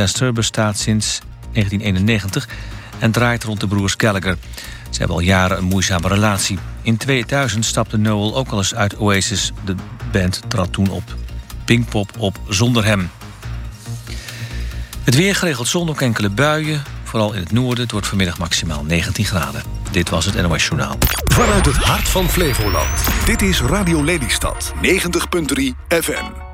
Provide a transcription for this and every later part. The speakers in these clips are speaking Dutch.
Chester bestaat sinds 1991 en draait rond de broers Gallagher. Ze hebben al jaren een moeizame relatie. In 2000 stapte Noel ook al eens uit Oasis. De band trad toen op Pinkpop op zonder hem. Het weer geregeld zon, enkele buien. Vooral in het noorden. Het wordt vanmiddag maximaal 19 graden. Dit was het NOS Journaal. Vanuit het hart van Flevoland. Dit is Radio Lelystad. 90.3 FM.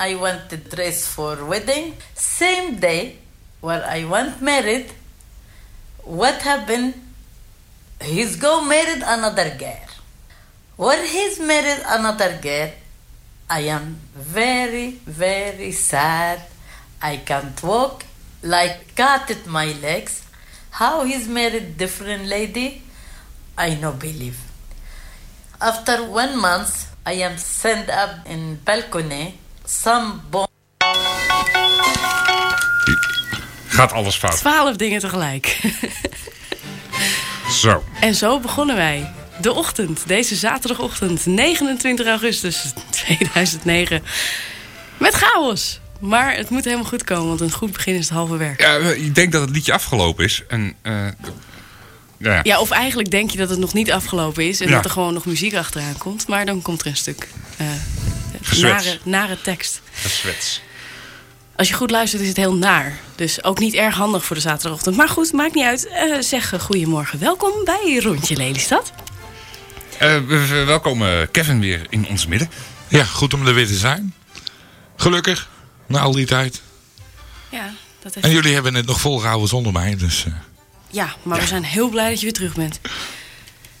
I want dress for wedding. Same day, when I want married, what happened? He's go married another girl. When he's married another girl, I am very, very sad. I can't walk, like cut at my legs. How he's married different lady, I no believe. After one month, I am sent up in balcony Some Gaat alles fout. Twaalf dingen tegelijk. zo. En zo begonnen wij. De ochtend, deze zaterdagochtend, 29 augustus 2009. Met chaos. Maar het moet helemaal goed komen, want een goed begin is het halve werk. Ja, ik denk dat het liedje afgelopen is. En, eh, ja. Ja, of eigenlijk denk je dat het nog niet afgelopen is... en Ja. dat er gewoon nog muziek achteraan komt. Maar dan komt er een stuk eh. Nare, nare tekst. Gezwets. Als je goed luistert is het heel naar. Dus ook niet erg handig voor de zaterdagochtend. Maar goed, maakt niet uit. Eh, zeg eh, goedemorgen, welkom bij Rondje Lelystad. Eh, we verwelkomen Kevin weer in ons midden. Ja, goed om er weer te zijn. Gelukkig, na al die tijd. Ja, dat heeft... En jullie hebben het nog volgehouden zonder mij, dus... eh, ja, maar we zijn heel blij dat je weer terug bent.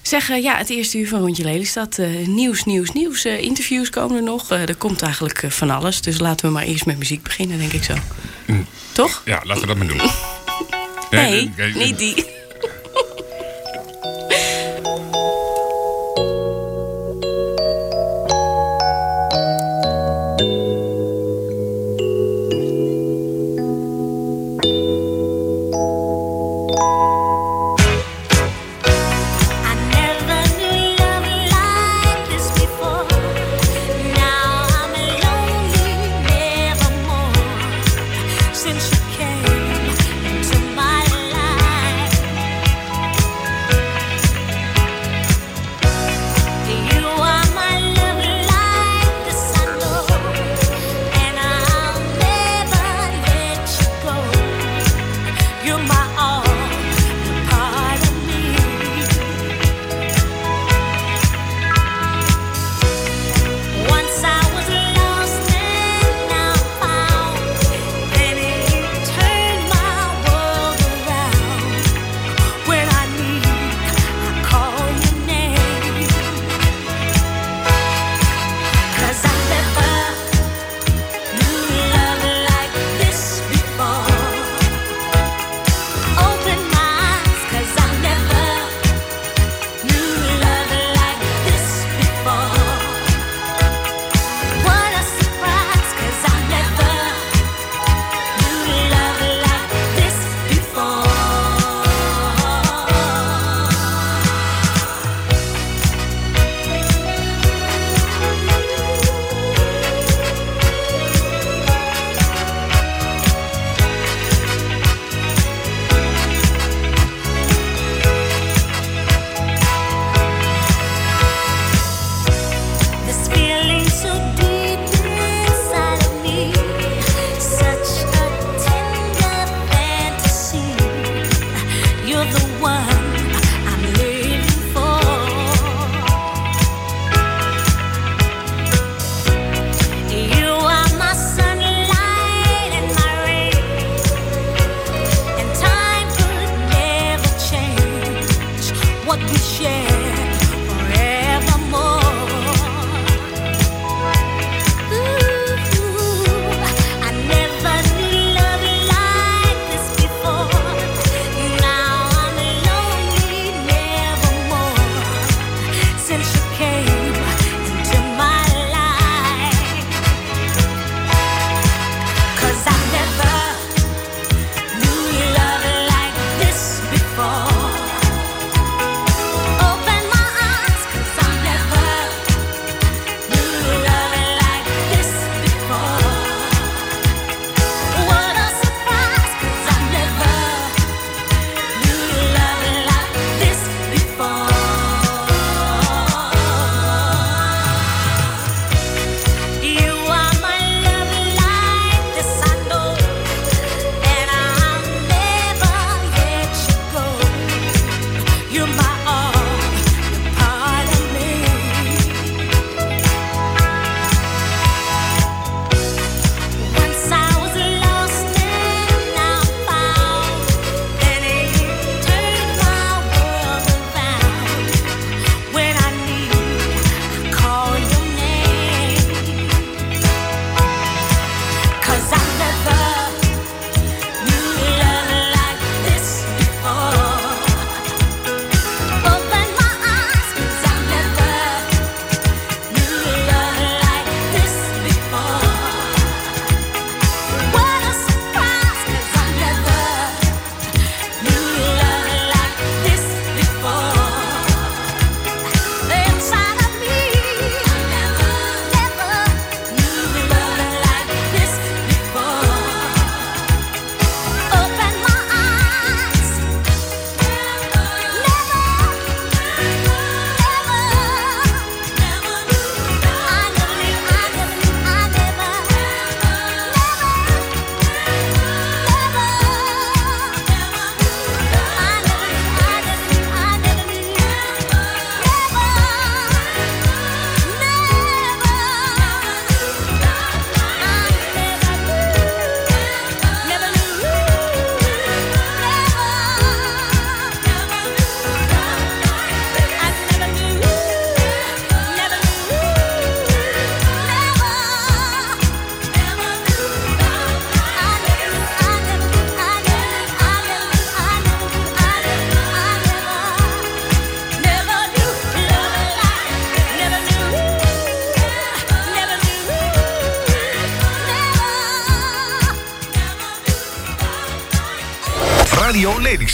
Zeg, eh, ja, het eerste uur van Rondje Lelystad. eh, nieuws, nieuws, nieuws. Eh, interviews komen er nog. Eh, er komt eigenlijk van alles. Dus laten we maar eerst met muziek beginnen, denk ik zo. Toch? Ja, laten we dat maar doen. Nee, niet die.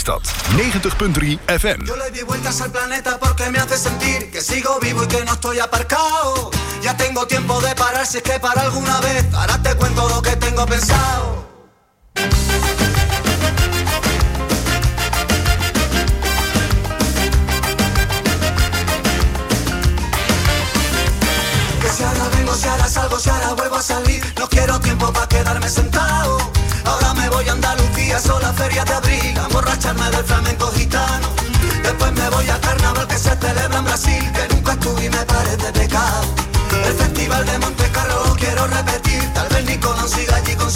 Lelystad 90.3 FM. Yo le di vueltas al planeta porque me hace sentir que sigo vivo y que no estoy aparcado. Ya tengo tiempo de parar si es que para alguna vez. Ahora te cuento lo que tengo pensado. Festival de Monte Carlo lo quiero repetir, tal vez Nicolás siga allí con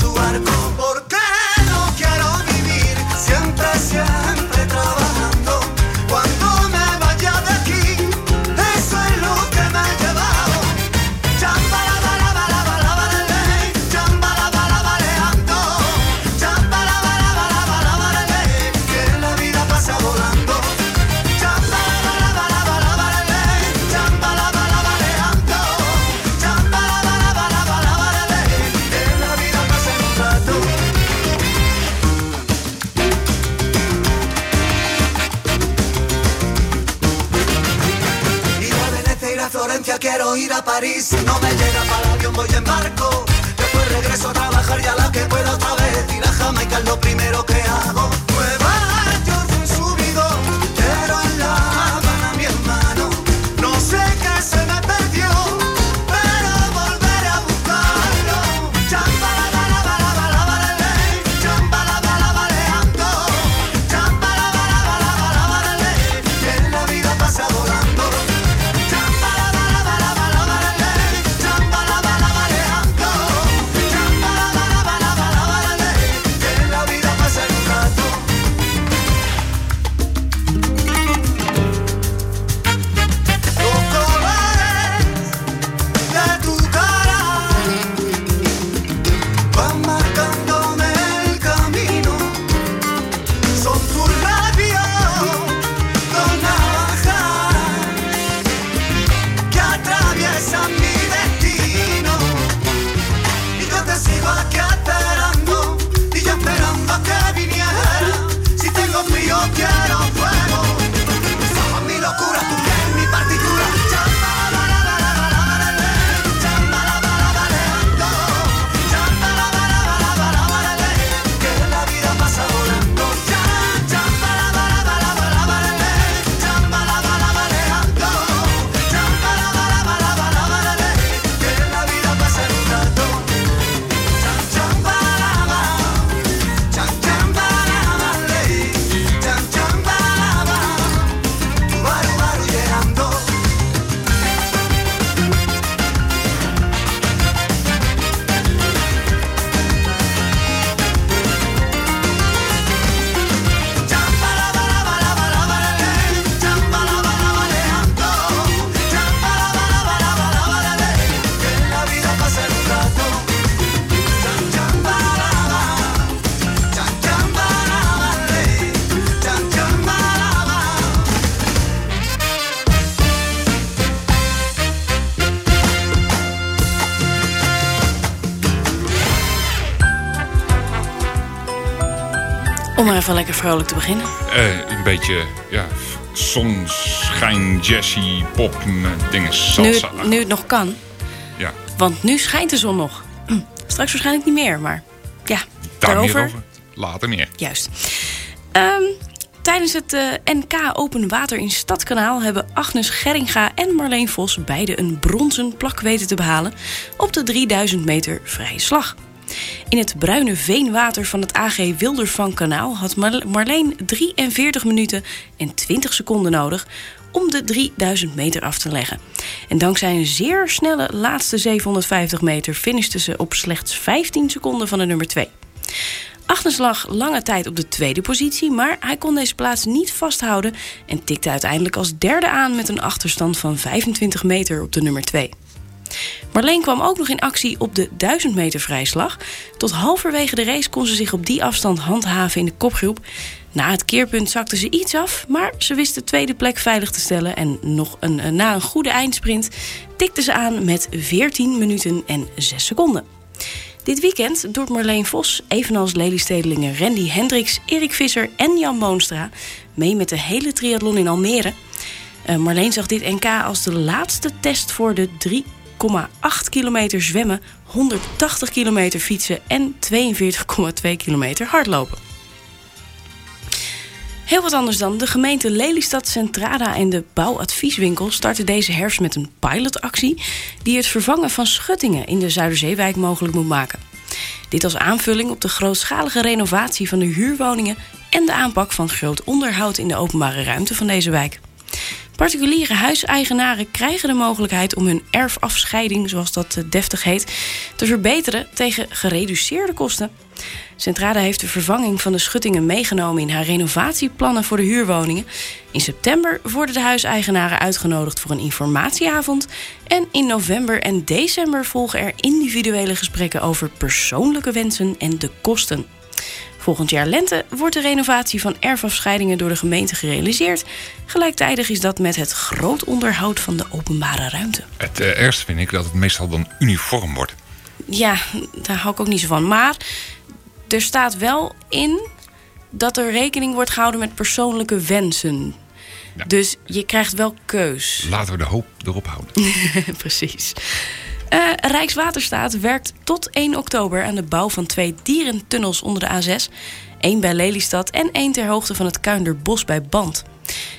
maar even lekker vrolijk te beginnen. Eh, een beetje, ja, zonschijn, jazzy, pop, eh, dingen, Nu salsa. nu het nog kan. Ja, Want nu schijnt de zon nog. Straks waarschijnlijk niet meer, maar ja, daar daarover. meer. Later meer. Juist. Ehm, tijdens het eh, NK Open Water in Stadskanaal hebben Agnes Geringa en Marleen Vos beide een bronzen plak weten te behalen op de 3000 meter vrije slag. In het bruine veenwater van het AG Wildervankanaal had Mar- Marleen 43 minuten en 20 seconden nodig om de 3000 meter af te leggen. En dankzij een zeer snelle laatste 750 meter finishte ze op slechts 15 seconden van de nummer 2. Agnes lag lange tijd op de tweede positie, maar hij kon deze plaats niet vasthouden en tikte uiteindelijk als derde aan met een achterstand van 25 meter op de nummer 2. Marleen kwam ook nog in actie op de 1000 meter vrijslag. Tot halverwege de race kon ze zich op die afstand handhaven in de kopgroep. Na het keerpunt zakte ze iets af, maar ze wist de tweede plek veilig te stellen. En nog een, eh, na een goede eindsprint tikte ze aan met 14 minuten en 6 seconden. Dit weekend doet Marleen Vos, evenals Lelystedelingen Randy Hendricks, Erik Visser en Jan Boonstra... mee met de hele triathlon in Almere. Eh, Marleen zag dit NK als de laatste test voor de 3,8 kilometer zwemmen... 180 kilometer fietsen en 42,2 kilometer hardlopen. Heel wat anders dan. De gemeente Lelystad Centrada en de bouwadvieswinkel starten deze herfst met een pilotactie die het vervangen van schuttingen in de Zuiderzeewijk mogelijk moet maken. Dit als aanvulling op de grootschalige renovatie van de huurwoningen en de aanpak van groot onderhoud in de openbare ruimte van deze wijk. Particuliere huiseigenaren krijgen de mogelijkheid om hun erfafscheiding, zoals dat eh, deftig heet, te verbeteren tegen gereduceerde kosten. Centrada heeft de vervanging van de schuttingen meegenomen in haar renovatieplannen voor de huurwoningen. In september worden de huiseigenaren uitgenodigd voor een informatieavond. En in november en december volgen er individuele gesprekken over persoonlijke wensen en de kosten. Volgend jaar lente wordt de renovatie van erfafscheidingen door de gemeente gerealiseerd. Gelijktijdig is dat met het groot onderhoud van de openbare ruimte. Het eh, ergste vind ik dat het meestal dan uniform wordt. Ja, daar hou ik ook niet zo van. Maar er staat wel in dat er rekening wordt gehouden met persoonlijke wensen. Ja. Dus je krijgt wel keus. Laten we de hoop erop houden. Precies. Eh, Rijkswaterstaat werkt tot 1 oktober aan de bouw van twee dierentunnels onder de A6. Eén bij Lelystad en één ter hoogte van het Kuinderbos bij Band.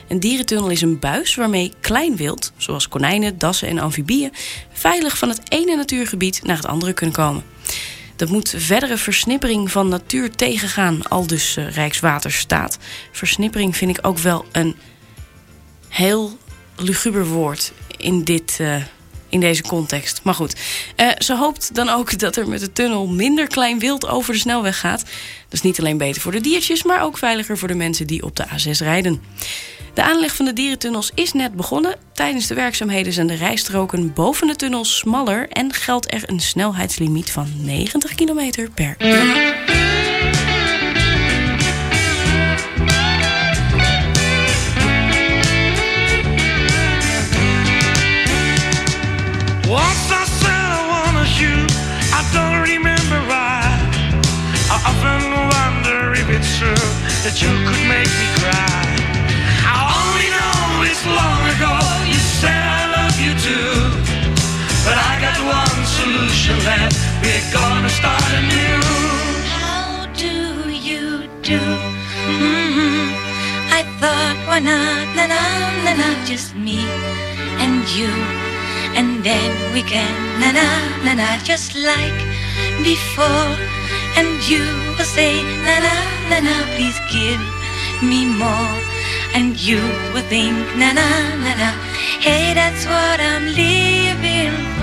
Een dierentunnel is een buis waarmee klein wild, zoals konijnen, dassen en amfibieën, veilig van het ene natuurgebied naar het andere kunnen komen. Dat moet verdere versnippering van natuur tegengaan, al dus eh, Rijkswaterstaat. Versnippering vind ik ook wel een heel luguber woord in, dit, eh, in deze context. Maar goed, Eh, ze hoopt dan ook dat er met de tunnel minder klein wild over de snelweg gaat. Dat is niet alleen beter voor de diertjes, maar ook veiliger voor de mensen die op de A6 rijden. De aanleg van de dierentunnels is net begonnen. Tijdens de werkzaamheden zijn de rijstroken boven de tunnels smaller en geldt er een snelheidslimiet van 90 km per uur. You could make me cry. I only know it's long ago you said I love you too. But I got one solution left, we're gonna start anew. How do you do? hmm I thought, why not, na na na na, just me and you, and then we can, na na na na, just like before. And you will say, na na na na, please give me more. And you will think, na na na na, hey, that's what I'm living for.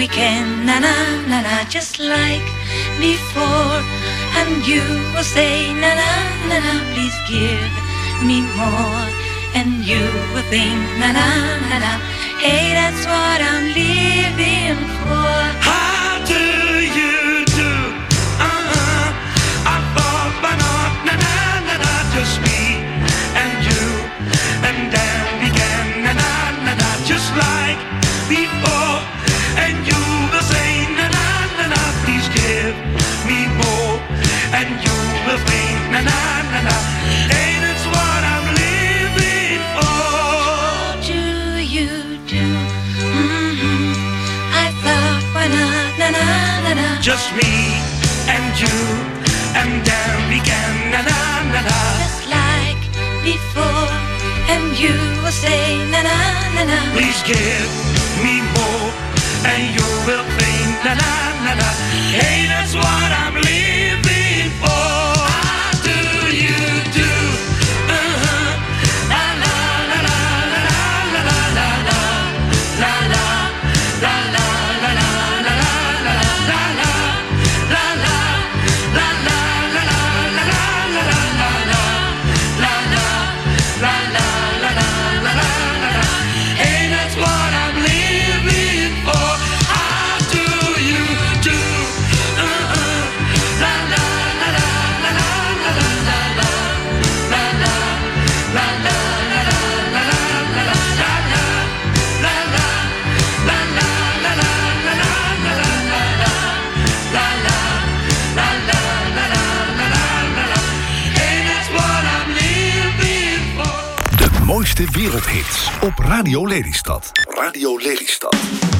We can, na na na na, just like before. And you will say, na na na na, please give me more. And you will think, na na na na, hey, that's what I'm living for. How do you do? Uh-huh. I thought na na na na just and you and then na na na na just like before and you will say, na na na na, please give me more. And you will think, na na na na, and it's what I'm living for. Do you do? Mm-hmm. I thought, na na na na. Just me and you, and then we can, na na na na. Just like before, and you will say, na na na na. Please give. and you will think, na na na na. Hey, that's what I'm living. wereldhits op Radio Lelystad. Radio Lelystad.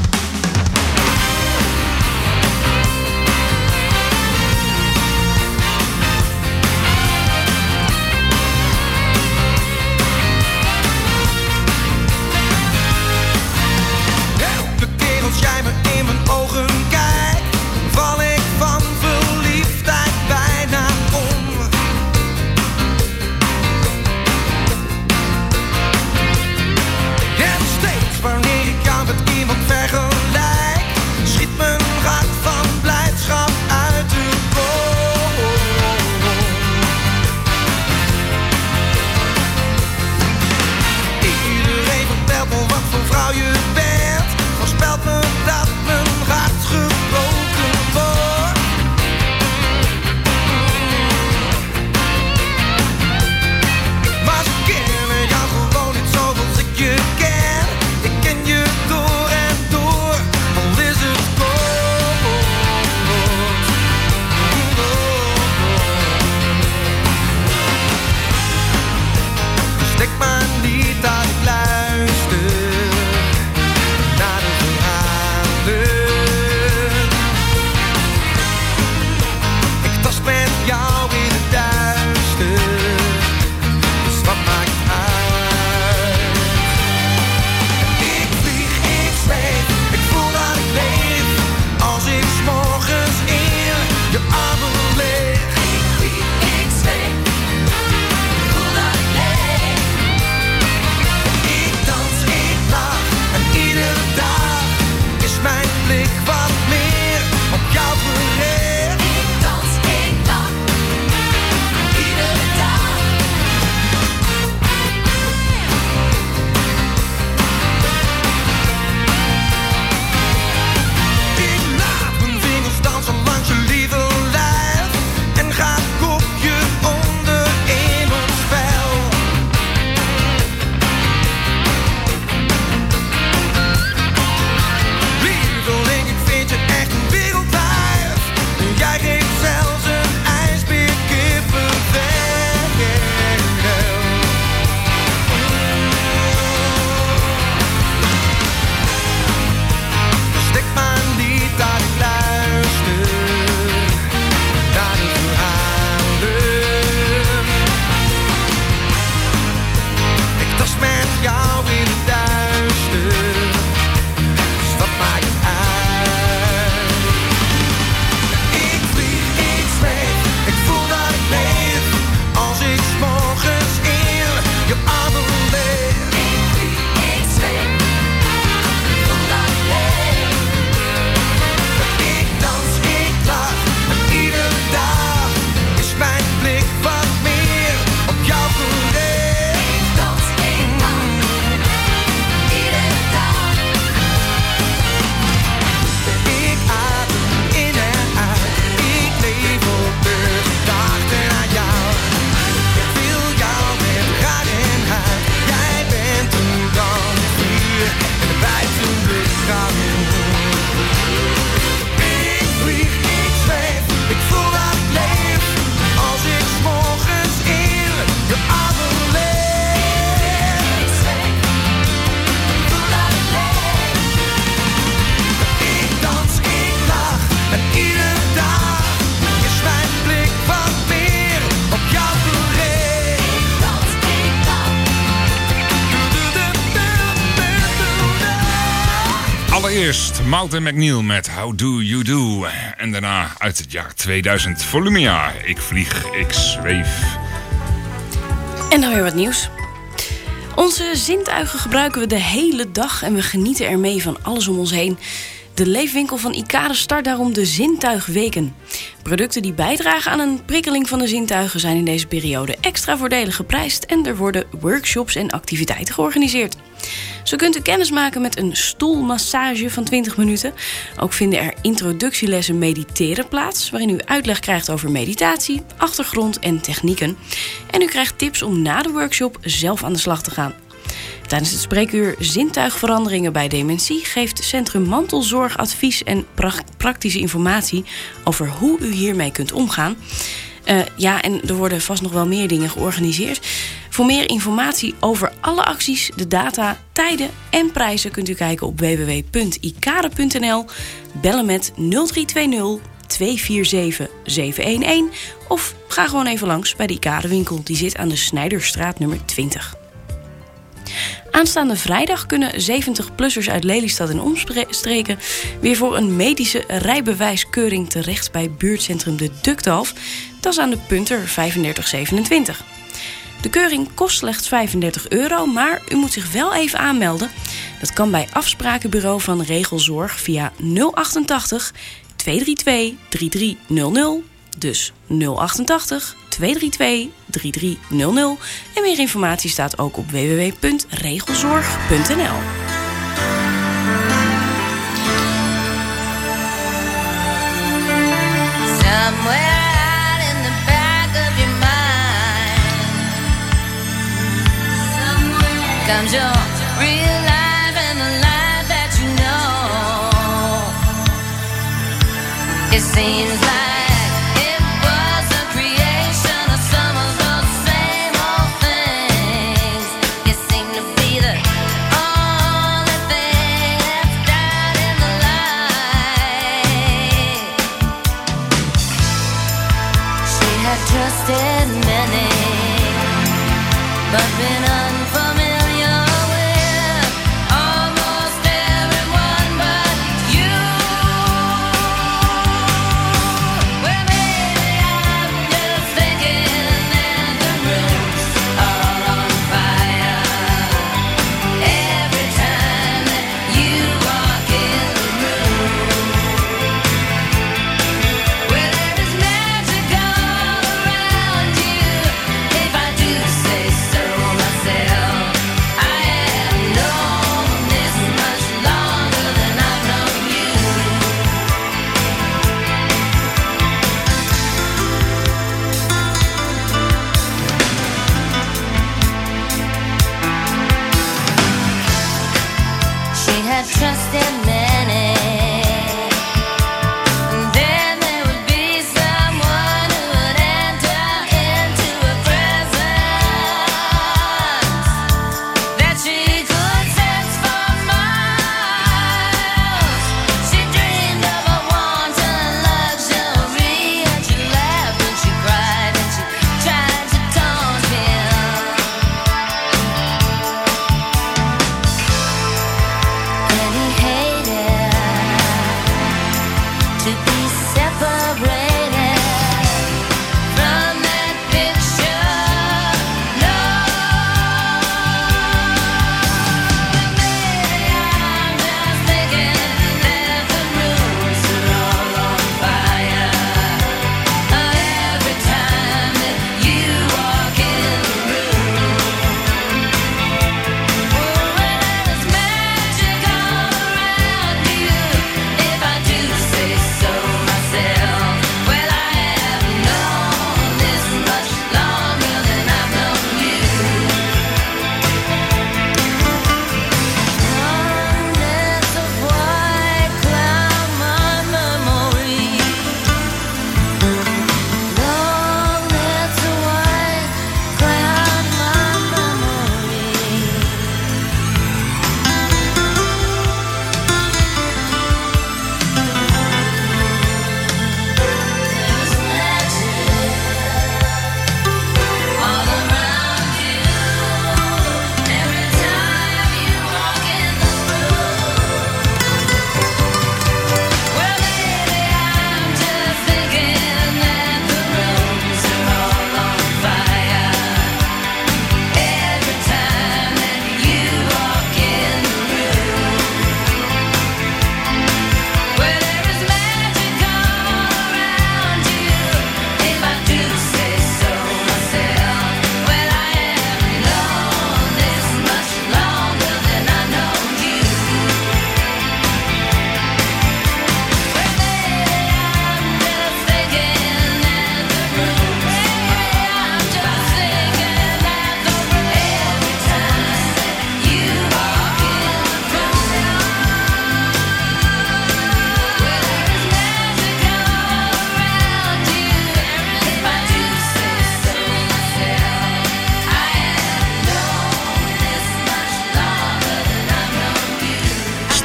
Mountain McNeil met How Do You Do. En daarna uit het jaar 2000 Volumia. Ik vlieg, ik zweef. En dan weer wat nieuws. Onze zintuigen gebruiken we de hele dag en we genieten ermee van alles om ons heen. De leefwinkel van Icare start daarom de Zintuigweken. Producten die bijdragen aan een prikkeling van de zintuigen zijn in deze periode extra voordelig geprijsd en er worden workshops en activiteiten georganiseerd. Zo kunt u kennis maken met een stoelmassage van 20 minuten. Ook vinden er introductielessen mediteren plaats, waarin u uitleg krijgt over meditatie, achtergrond en technieken. En u krijgt tips om na de workshop zelf aan de slag te gaan. Tijdens het spreekuur Zintuigveranderingen bij Dementie geeft Centrum Mantelzorg advies en pra- praktische informatie over hoe u hiermee kunt omgaan. Eh, ja, en er worden vast nog wel meer dingen georganiseerd. Voor meer informatie over alle acties, de data, tijden en prijzen kunt u kijken op www.icade.nl. Bellen met 0320 247 711 of ga gewoon even langs bij de Icade-winkel. Die zit aan de Snijderstraat nummer 20. Aanstaande vrijdag kunnen 70-plussers uit Lelystad en omstreken weer voor een medische rijbewijskeuring terecht bij buurtcentrum De Dukthalf. Dat is aan de punter 3527. De keuring kost slechts 35 euro, maar u moet zich wel even aanmelden. Dat kan bij afsprakenbureau van Regelzorg via 088 232 3300. Dus 088 232 3300. En meer informatie staat ook op www.regelzorg.nl.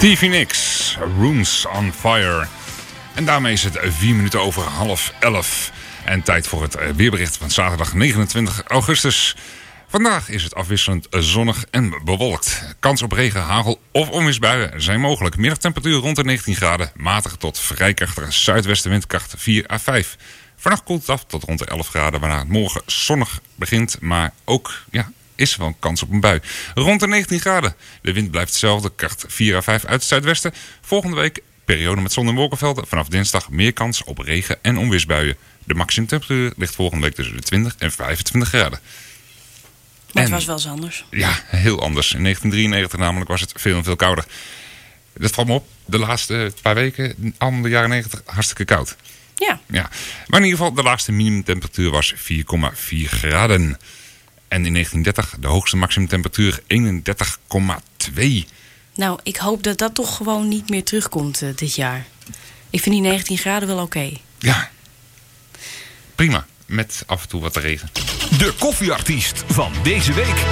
Stevie Nicks, Rooms on Fire. En daarmee is het 4 minuten over half 11. En tijd voor het eh, weerbericht van zaterdag 29 augustus. Vandaag is het afwisselend zonnig en bewolkt. Kans op regen, hagel of onweersbuien zijn mogelijk. Middagtemperatuur rond de 19 graden. Matige tot vrij krachtige zuidwestenwind kracht 4 à 5. Vannacht koelt het af tot rond de 11 graden, waarna het morgen zonnig begint. Maar ook ja, is er wel kans op een bui. Rond de 19 graden. De wind blijft hetzelfde, kracht 4 à 5 uit het zuidwesten. Volgende week periode met zon en wolkenvelden. Vanaf dinsdag meer kans op regen en onweersbuien. De maximumtemperatuur ligt volgende week tussen de 20 en 25 graden. Maar En- het was wel eens anders. Ja, heel anders. In 1993 namelijk was het veel en veel kouder. Dat valt me op. De laatste paar weken, allemaal de jaren 90, hartstikke koud. Ja. Ja. Maar in ieder geval, de laagste minimumtemperatuur was 4,4 graden. En in 1930 de hoogste maximumtemperatuur 31,2. Nou, ik hoop dat dat toch gewoon niet meer terugkomt eh, dit jaar. Ik vind die 19 graden wel oké. Ja. Prima. Met af en toe wat regen. De koffieartiest van deze week.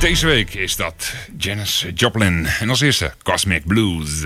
Deze week is dat Janis Joplin. En als eerste Cosmic Blues.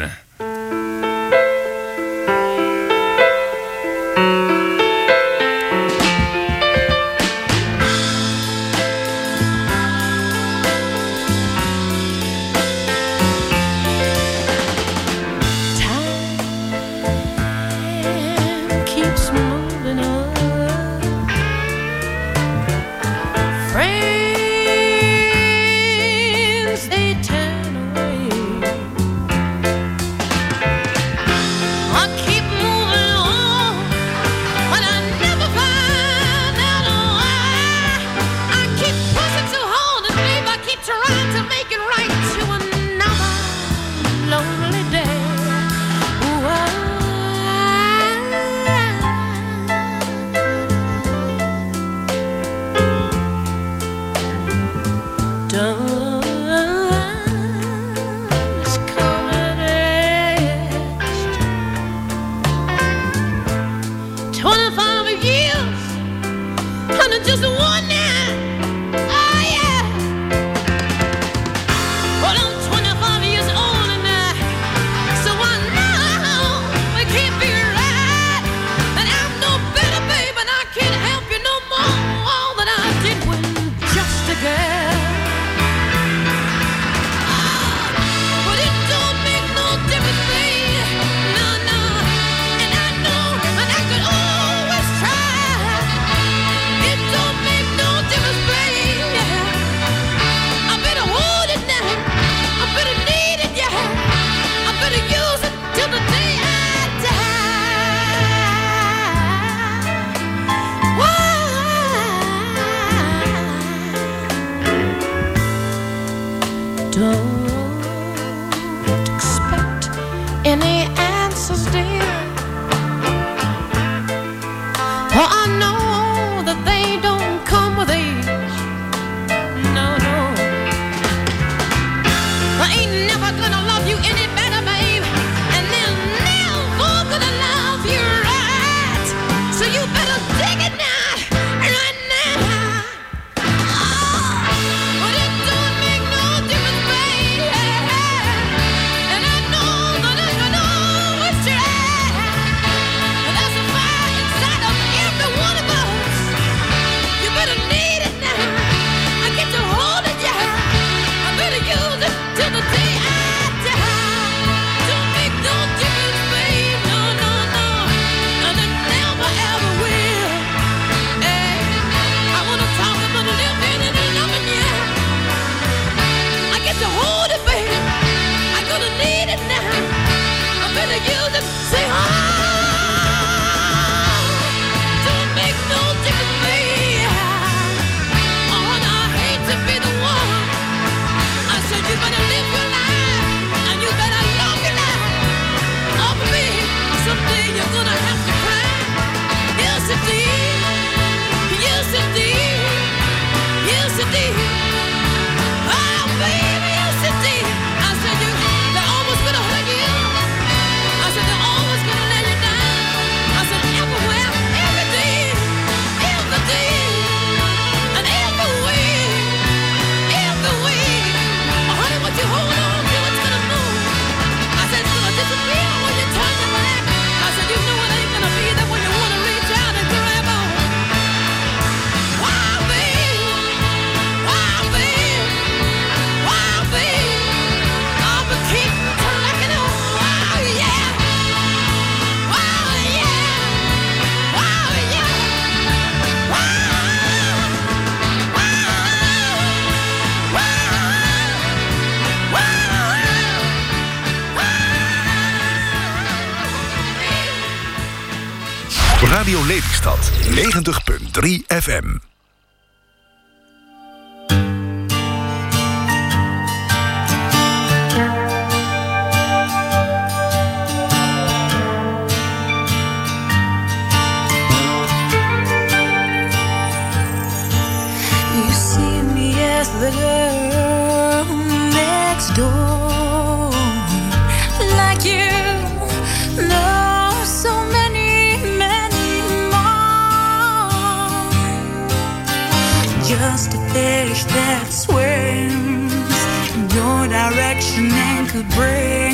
Radio Lelystad 90.3 FM. could break.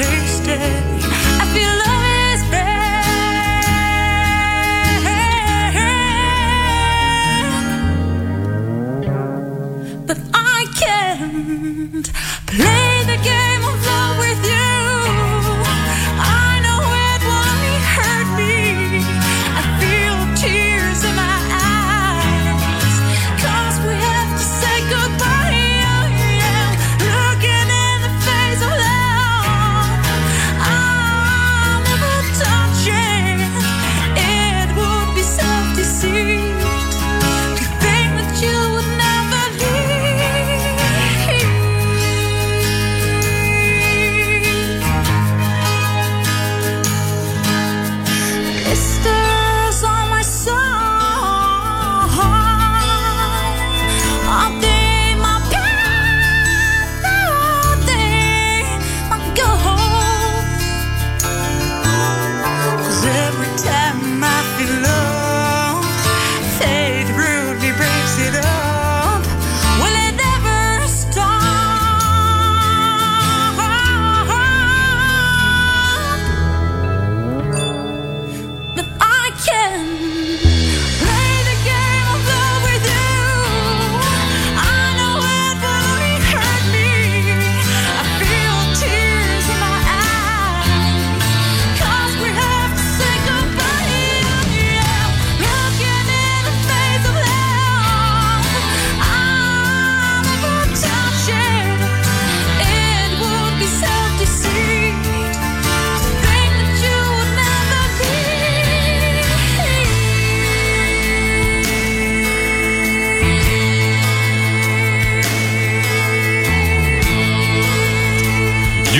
In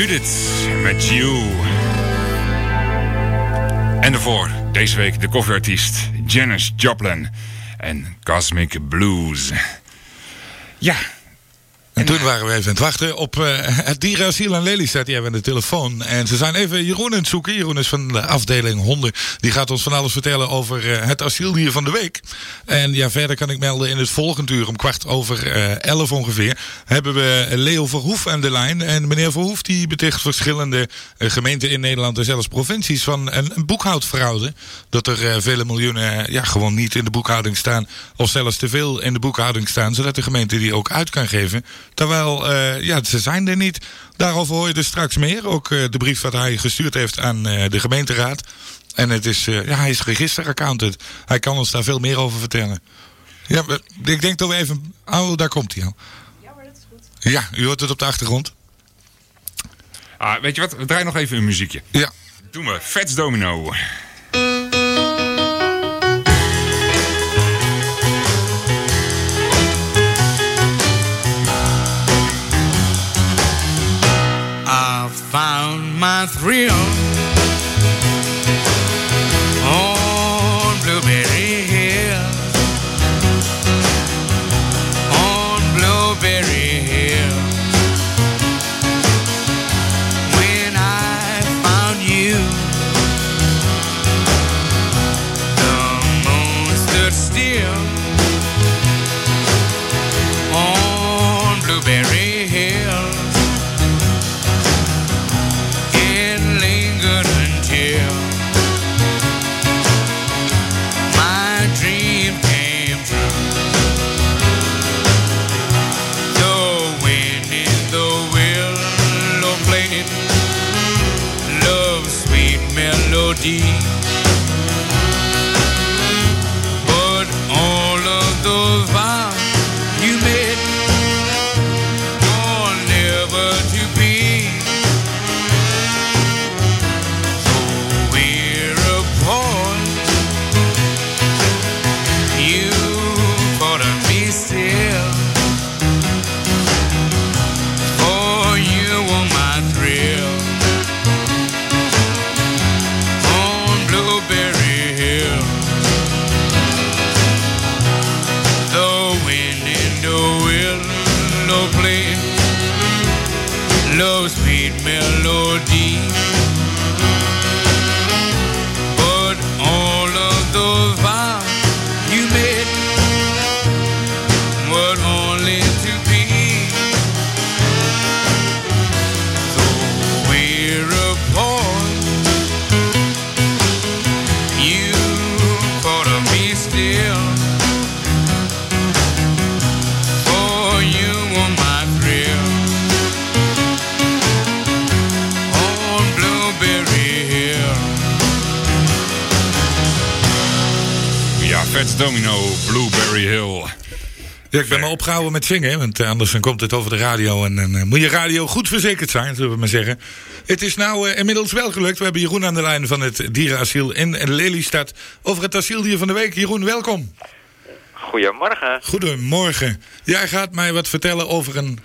Judith met You. En daarvoor deze week de coverartiest Janis Joplin en Cosmic Blues. Ja. En toen waren we even aan het wachten op eh, het dierenasiel aan Lelystad. Die hebben aan de telefoon. En ze zijn even Jeroen aan het zoeken. Jeroen is van de afdeling honden. Die gaat ons van alles vertellen over eh, het asieldier van de week. En ja, verder kan ik melden in het volgende uur om kwart over eh, elf ongeveer. Hebben we Leo Verhoef aan de lijn. En meneer Verhoef die beticht verschillende eh, gemeenten in Nederland en zelfs provincies van een, een boekhoudfraude. Dat er eh, vele miljoenen eh, ja, gewoon niet in de boekhouding staan. Of zelfs te veel in de boekhouding staan. Zodat de gemeente die ook uit kan geven. Terwijl, eh, ja, ze zijn er niet. Daarover hoor je dus straks meer. Ook eh, de brief wat hij gestuurd heeft aan eh, de gemeenteraad. En het is, eh, ja, hij is registeraccountant. Hij kan ons daar veel meer over vertellen. Ja, maar ik denk dat we even... Oh, daar komt hij al. Ja, maar dat is goed. Ja, u hoort het op de achtergrond. Ah, weet je wat? We draaien nog even een muziekje. Ja. Doen we. Fats Domino. My thrill. Opgehouden met zingen, want eh, anders dan komt het over de radio. En dan eh, moet je radio goed verzekerd zijn, zullen we maar zeggen. Het is nou eh, inmiddels wel gelukt. We hebben Jeroen aan de lijn van het dierenasiel in Lelystad. Over het asieldier van de week. Jeroen, welkom. Goedemorgen. Goedemorgen. Jij gaat mij wat vertellen over een,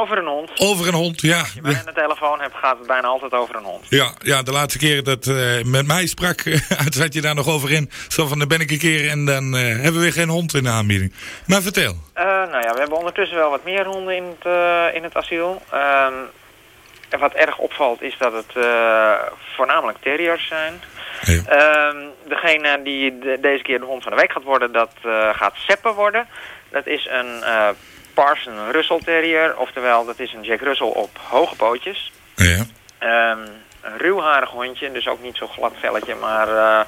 Over een hond. over een hond. Ja, Als je mij aan de telefoon hebt, gaat het bijna altijd over een hond. ja, ja de laatste keer dat eh, met mij sprak, zat je daar nog over in. Zo van, dan ben ik een keer en dan eh, hebben we weer geen hond in de aanbieding. Maar vertel. Eh, nou ja, we hebben ondertussen wel wat meer honden in het, in het asiel. Ehm, en wat erg opvalt is dat het voornamelijk terriers zijn. Ehm, degene die de- deze keer de hond van de week gaat worden, dat gaat Seppe worden. Dat is een Parson Russell Terrier, oftewel dat is een Jack Russell op hoge pootjes. Ja. Ehm, een ruwharig hondje, dus ook niet zo glad velletje, maar eh,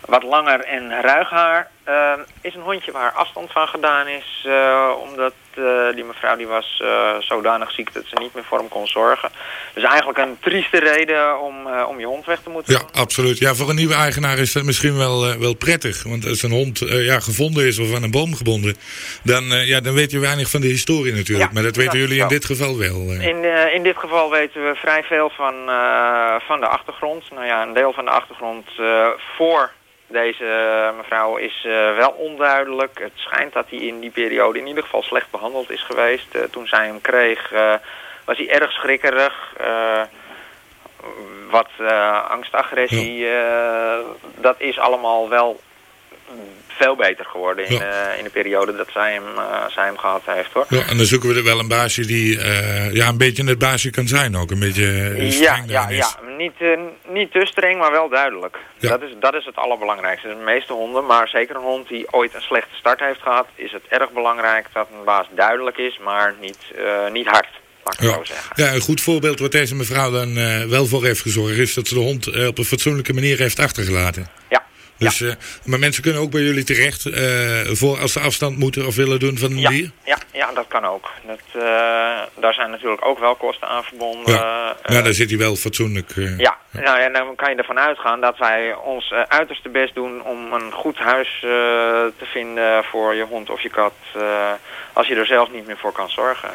wat langer en ruig haar. Ehm, is een hondje waar afstand van gedaan is, eh, omdat eh, die mevrouw die was eh, zodanig ziek dat ze niet meer voor hem kon zorgen. Dus eigenlijk een trieste reden om, om je hond weg te moeten Ja, absoluut. Ja, voor een nieuwe eigenaar is dat misschien wel, wel prettig. Want als een hond ja, gevonden is of aan een boom gebonden, dan, ja, dan weet je weinig van de historie natuurlijk. Ja, maar dat weten dat jullie in dit geval wel. In, in dit geval weten we vrij veel van, van de achtergrond. Nou ja, een deel van de achtergrond voor deze eh, mevrouw is eh, wel onduidelijk. Het schijnt dat hij in die periode in ieder geval slecht behandeld is geweest. Eh, toen zij hem kreeg was hij erg schrikkerig. wat angstagressie, dat is allemaal wel veel beter geworden in, eh, in de periode dat zij hem, eh, zij hem gehad heeft hoor. Ja, en dan zoeken we er wel een baasje die eh, ja, een beetje het baasje kan zijn ook. Een beetje eh, Ja, ja, is. ja. Niet, eh, niet te streng, maar wel duidelijk. Ja. Dat, is, dat is het allerbelangrijkste. De meeste honden, maar zeker een hond die ooit een slechte start heeft gehad, is het erg belangrijk dat een baas duidelijk is, maar niet, eh, niet hard. Ja. zo zeggen. ja, een goed voorbeeld wat deze mevrouw dan eh, wel voor heeft gezorgd... is dat ze de hond eh, op een fatsoenlijke manier heeft achtergelaten. Ja. Dus, eh, maar mensen kunnen ook bij jullie terecht eh, voor als ze afstand moeten of willen doen van een Ja, dier? ja, ja, dat kan ook. Dat, eh, daar zijn natuurlijk ook wel kosten aan verbonden. Ja, ja daar zit hij wel fatsoenlijk. Ja, nou, en dan kan je ervan uitgaan dat wij ons uiterste best doen om een goed huis te vinden voor je hond of je kat. als je er zelf niet meer voor kan zorgen.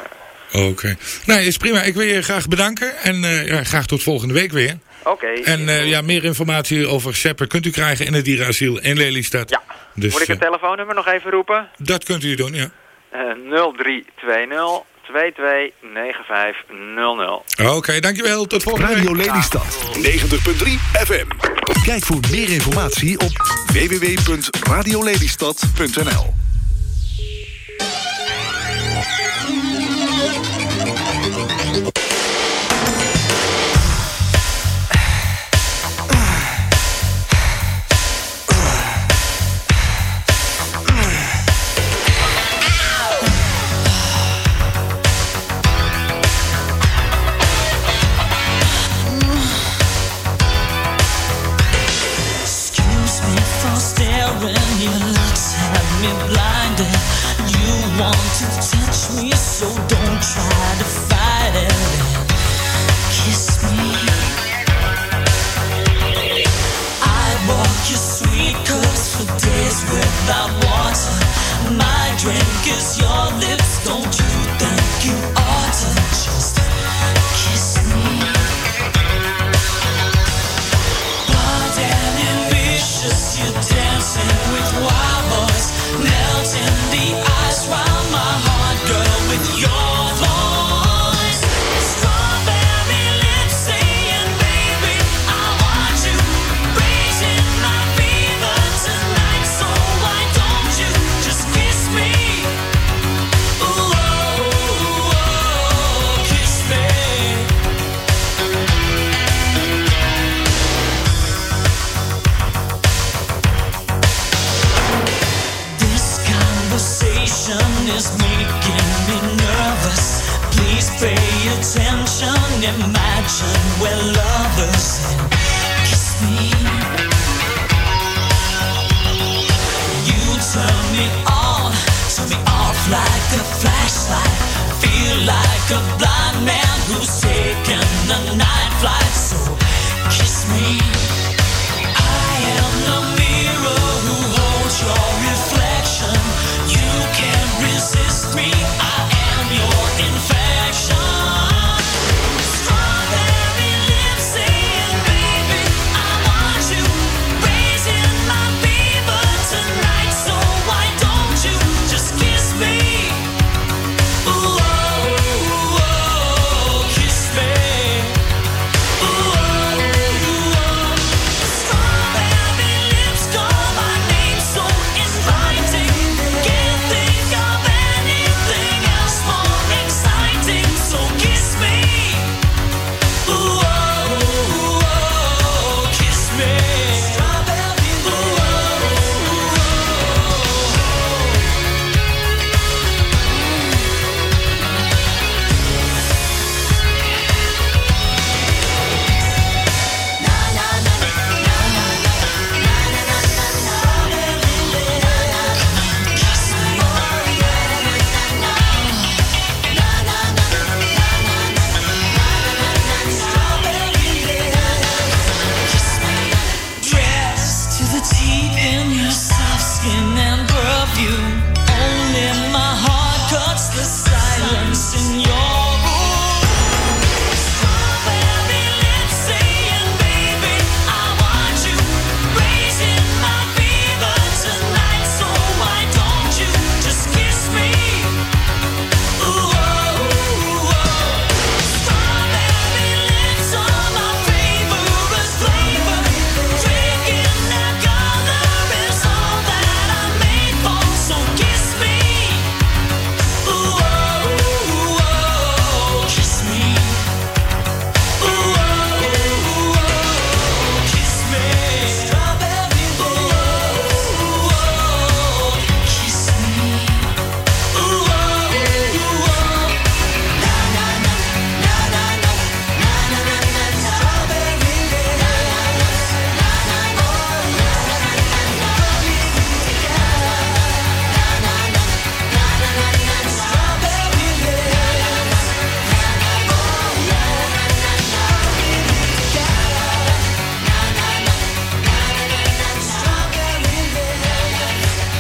Oké. Nee, is prima. Ik wil je graag bedanken. En ja, graag tot volgende week weer. Oké. En eh, ja, meer informatie over Sepper kunt u krijgen in het dierenasiel in Lelystad. Ja. Dus, Moet ik het eh, telefoonnummer nog even roepen? Dat kunt u doen, ja. Eh, 0320 229500. Oké, dankjewel. Tot volgende keer. Radio Lelystad, 90.3 FM. Kijk voor meer informatie op www.radiolelystad.nl. without water. My drink is your liquor.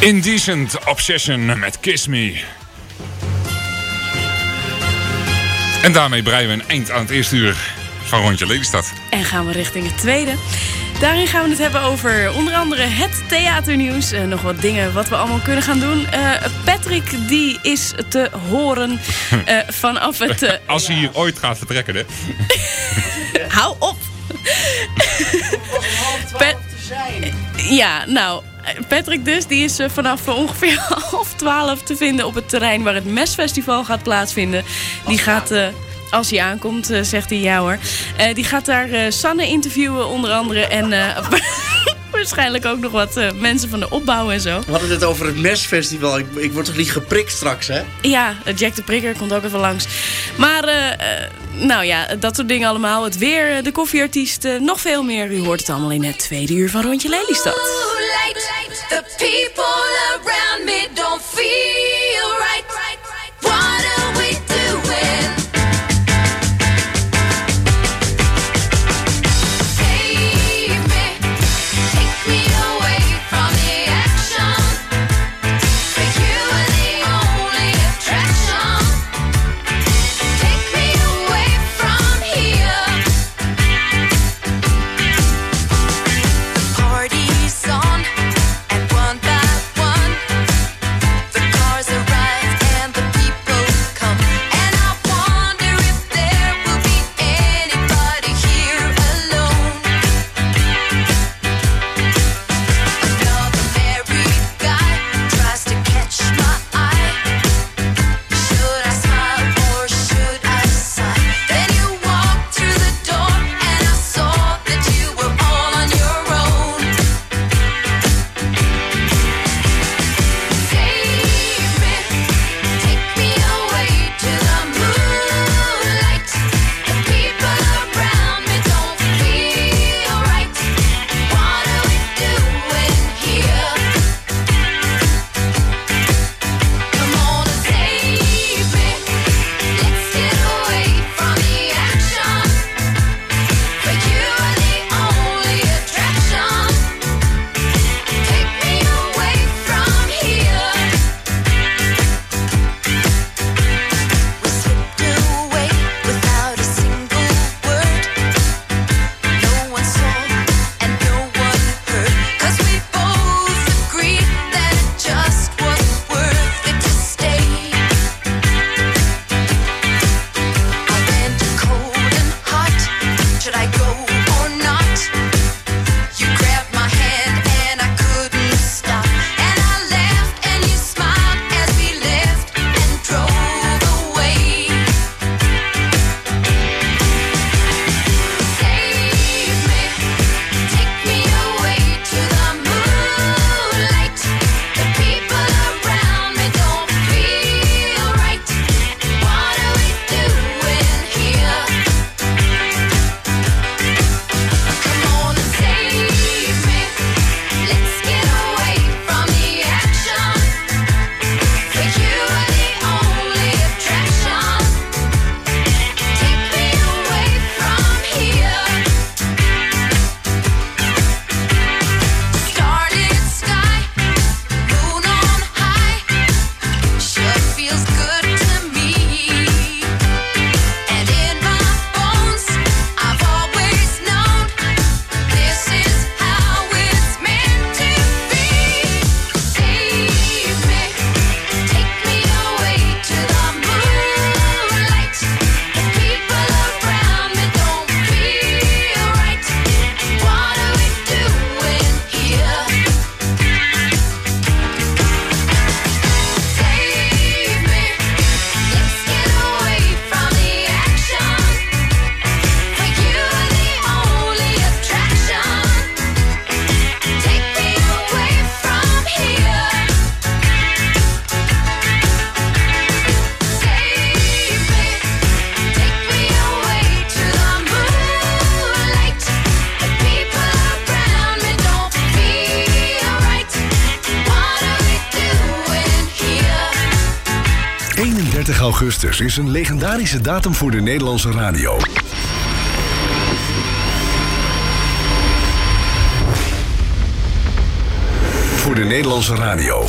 Indecent Obsession met Kiss Me. En daarmee breien we een eind aan het eerste uur van Rondje Lelystad. En gaan we richting het tweede. Daarin gaan we het hebben over onder andere het theaternieuws. Eh, nog wat dingen wat we allemaal kunnen gaan doen. Eh, Patrick die is te horen eh, vanaf het... Als hij hier ooit gaat vertrekken, hè? Hou op! Om half te zijn. Ja, nou, Patrick dus, die is eh, vanaf eh, ongeveer half twaalf te vinden op het terrein waar het Mesfestival gaat plaatsvinden. Die gaat, eh, als hij aankomt, eh, zegt hij ja hoor. Eh, die gaat daar eh, Sanne interviewen onder andere en eh, waarschijnlijk ook nog wat eh, mensen van de opbouw en zo. We hadden het over het mesfestival. Ik, ik word toch niet geprikt straks, hè? Ja, eh, Jack de Prikker komt ook even langs. Maar, eh, eh, nou ja, dat soort dingen allemaal. Het weer, de koffieartiest, eh, nog veel meer. U hoort het allemaal in het tweede uur van Rondje Lelystad. The people around me don't feel right. What are we doing? Augustus is een legendarische datum voor de Nederlandse radio. Voor de Nederlandse radio.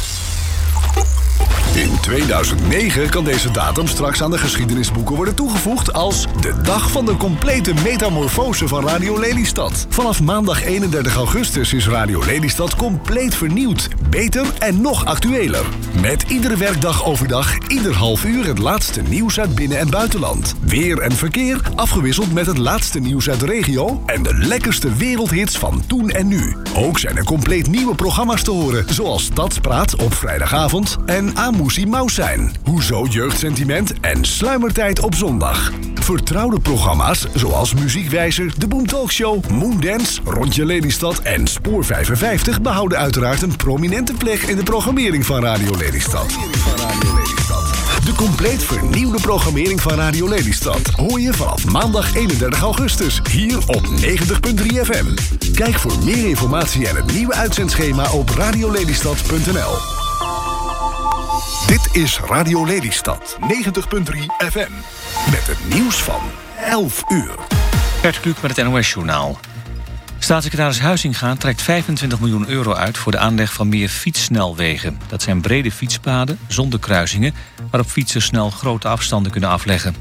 In 2009 kan deze datum straks aan de geschiedenisboeken worden toegevoegd als de dag van de complete metamorfose van Radio Lelystad. Vanaf maandag 31 augustus is Radio Lelystad compleet vernieuwd, beter en nog actueler. Met iedere werkdag overdag, ieder half uur het laatste nieuws uit binnen- en buitenland. Weer en verkeer afgewisseld met het laatste nieuws uit de regio en de lekkerste wereldhits van toen en nu. Ook zijn er compleet nieuwe programma's te horen, zoals Stadspraat op vrijdagavond en Amoesie Maus zijn. Hoezo jeugdsentiment en sluimertijd op zondag. Vertrouwde programma's zoals Muziekwijzer, De Boom Talkshow, Moondance, Rondje Lelystad en Spoor 55 behouden uiteraard een prominente plek in de programmering van Radio Lelystad. De compleet vernieuwde programmering van Radio Lelystad hoor je vanaf maandag 31 augustus hier op 90.3 FM. Kijk voor meer informatie en het nieuwe uitzendschema op radiolelystad.nl. Dit is Radio Lelystad 90.3 FM met het nieuws van 11 uur. Gert Kluk met het NOS-journaal. Staatssecretaris Huizinga trekt 25 miljoen euro uit... voor de aanleg van meer fietssnelwegen. Dat zijn brede fietspaden, zonder kruisingen... waarop fietsers snel grote afstanden kunnen afleggen.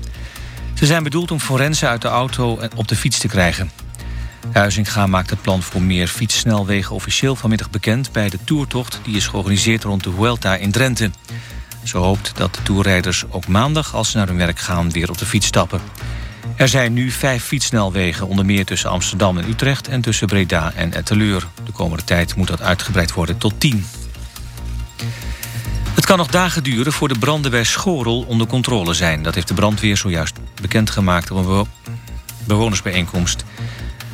Ze zijn bedoeld om forensen uit de auto op de fiets te krijgen. Huizinga maakt het plan voor meer fietssnelwegen officieel vanmiddag bekend... bij de toertocht die is georganiseerd rond de Vuelta in Drenthe. Zo hoopt dat de toerrijders ook maandag als ze naar hun werk gaan... weer op de fiets stappen. Er zijn nu vijf fietssnelwegen, onder meer tussen Amsterdam en Utrecht... en tussen Breda en Etteleur. De komende tijd moet dat uitgebreid worden tot tien. Het kan nog dagen duren voor de branden bij Schorel onder controle zijn. Dat heeft de brandweer zojuist bekendgemaakt op een bewo- bewonersbijeenkomst.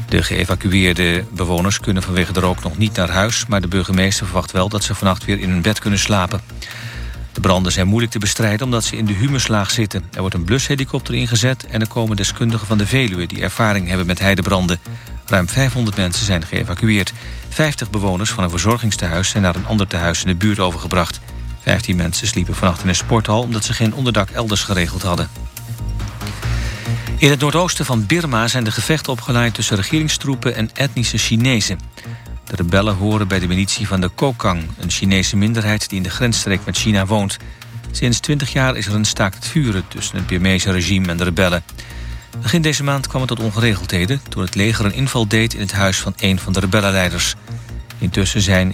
De geëvacueerde bewoners kunnen vanwege de rook nog niet naar huis... maar de burgemeester verwacht wel dat ze vannacht weer in hun bed kunnen slapen. De branden zijn moeilijk te bestrijden omdat ze in de humuslaag zitten. Er wordt een blushelikopter ingezet en er komen deskundigen van de Veluwe... die ervaring hebben met heidebranden. Ruim 500 mensen zijn geëvacueerd. 50 bewoners van een verzorgingstehuis zijn naar een ander tehuis in de buurt overgebracht. 15 mensen sliepen vannacht in een sporthal omdat ze geen onderdak elders geregeld hadden. In het noordoosten van Birma zijn de gevechten opgeleid tussen regeringstroepen en etnische Chinezen. De rebellen horen bij de militie van de Kokang, een Chinese minderheid die in de grensstreek met China woont. Sinds 20 jaar is er een staakt het vuren tussen het Birmeese regime en de rebellen. Begin deze maand kwam het tot ongeregeldheden toen het leger een inval deed in het huis van een van de rebellenleiders. Intussen zijn